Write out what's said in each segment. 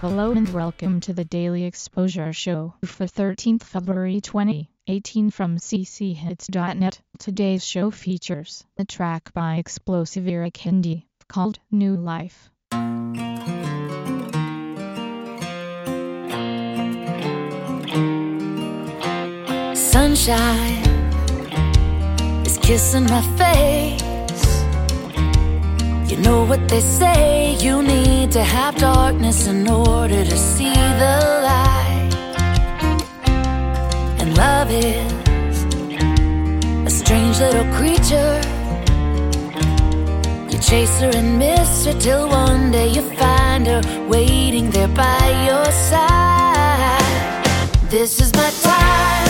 Hello and welcome to the Daily Exposure Show for 13th February 2018 from cchits.net. Today's show features a track by Explosive Ear Candy called New Life. Sunshine is kissing my face you know what they say, you need to have darkness in order to see the light. And love is a strange little creature. You chase her and miss her till one day you find her waiting there by your side. This is my time.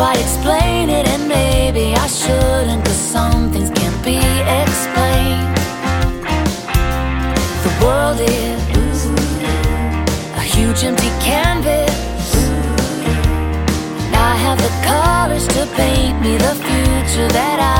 Quite explain it, and maybe I shouldn't, cause some things can't be explained. The world is a huge empty canvas. And I have the colors to paint me the future that I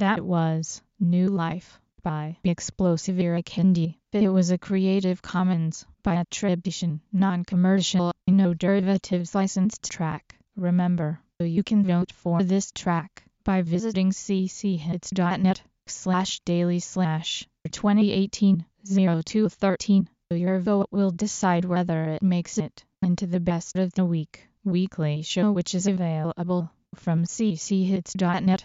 That was New Life by Explosive Candy. It was a Creative Commons by attribution, non-commercial, no derivatives licensed track. Remember, you can vote for this track by visiting cchits.net slash daily slash 2018 0213. Your vote will decide whether it makes it into the best of the week weekly show which is available from cchits.net